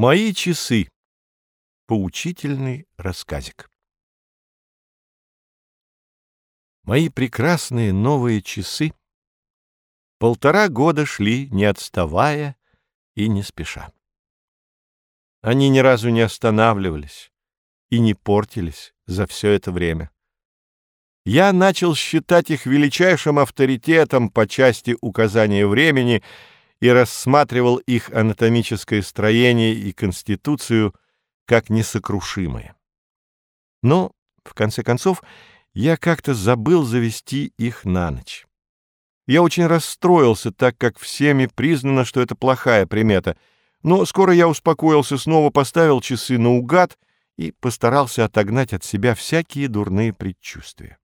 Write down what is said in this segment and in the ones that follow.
Мои часы. Поучительный рассказик. Мои прекрасные новые часы полтора года шли, не отставая и не спеша. Они ни разу не останавливались и не портились за все это время. Я начал считать их величайшим авторитетом по части указания времени — и рассматривал их анатомическое строение и конституцию как несокрушимые. Но, в конце концов, я как-то забыл завести их на ночь. Я очень расстроился, так как всеми признано, что это плохая примета, но скоро я успокоился, снова поставил часы наугад и постарался отогнать от себя всякие дурные предчувствия.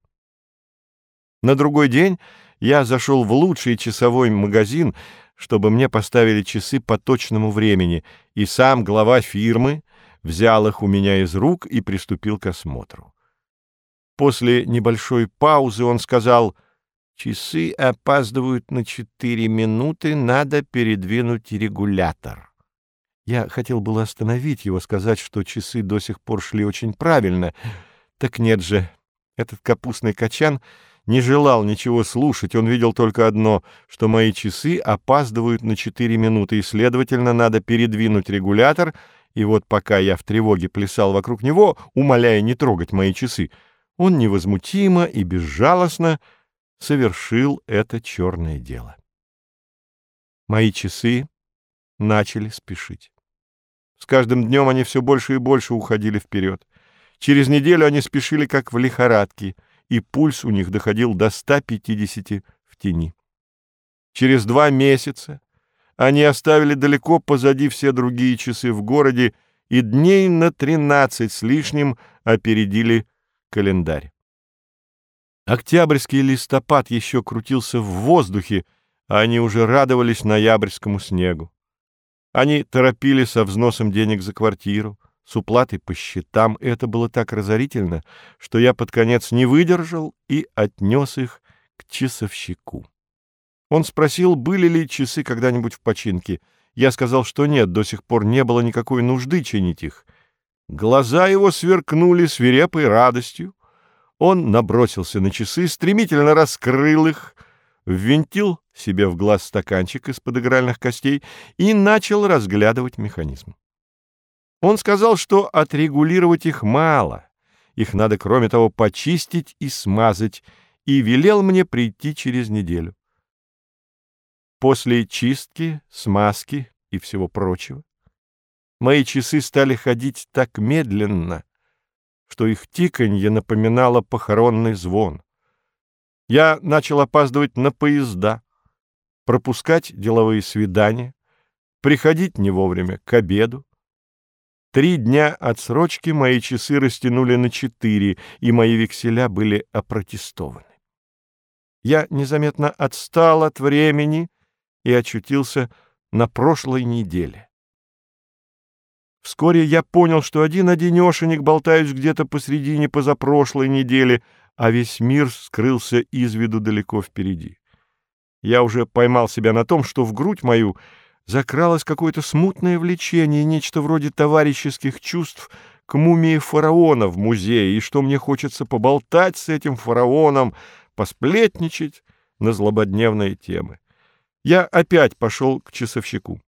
На другой день я зашел в лучший часовой магазин, чтобы мне поставили часы по точному времени, и сам глава фирмы взял их у меня из рук и приступил к осмотру. После небольшой паузы он сказал, «Часы опаздывают на четыре минуты, надо передвинуть регулятор». Я хотел было остановить его, сказать, что часы до сих пор шли очень правильно. Так нет же, этот капустный качан не желал ничего слушать, он видел только одно, что мои часы опаздывают на четыре минуты, и, следовательно, надо передвинуть регулятор, и вот пока я в тревоге плясал вокруг него, умоляя не трогать мои часы, он невозмутимо и безжалостно совершил это черное дело. Мои часы начали спешить. С каждым днем они все больше и больше уходили вперед. Через неделю они спешили как в лихорадке — и пульс у них доходил до 150 в тени. Через два месяца они оставили далеко позади все другие часы в городе и дней на 13 с лишним опередили календарь. Октябрьский листопад еще крутился в воздухе, а они уже радовались ноябрьскому снегу. Они торопили со взносом денег за квартиру, с уплатой по счетам. Это было так разорительно, что я под конец не выдержал и отнес их к часовщику. Он спросил, были ли часы когда-нибудь в починке. Я сказал, что нет, до сих пор не было никакой нужды чинить их. Глаза его сверкнули свирепой радостью. Он набросился на часы, стремительно раскрыл их, ввинтил себе в глаз стаканчик из-под игральных костей и начал разглядывать механизм. Он сказал, что отрегулировать их мало, их надо, кроме того, почистить и смазать, и велел мне прийти через неделю. После чистки, смазки и всего прочего мои часы стали ходить так медленно, что их тиканье напоминало похоронный звон. Я начал опаздывать на поезда, пропускать деловые свидания, приходить не вовремя к обеду, Три дня отсрочки мои часы растянули на четыре, и мои векселя были опротестованы. Я незаметно отстал от времени и очутился на прошлой неделе. Вскоре я понял, что один-одинешенек болтаюсь где-то посредине позапрошлой недели, а весь мир скрылся из виду далеко впереди. Я уже поймал себя на том, что в грудь мою — закралось какое-то смутное влечение, нечто вроде товарищеских чувств к мумии фараона в музее, и что мне хочется поболтать с этим фараоном, посплетничать на злободневные темы. Я опять пошел к часовщику.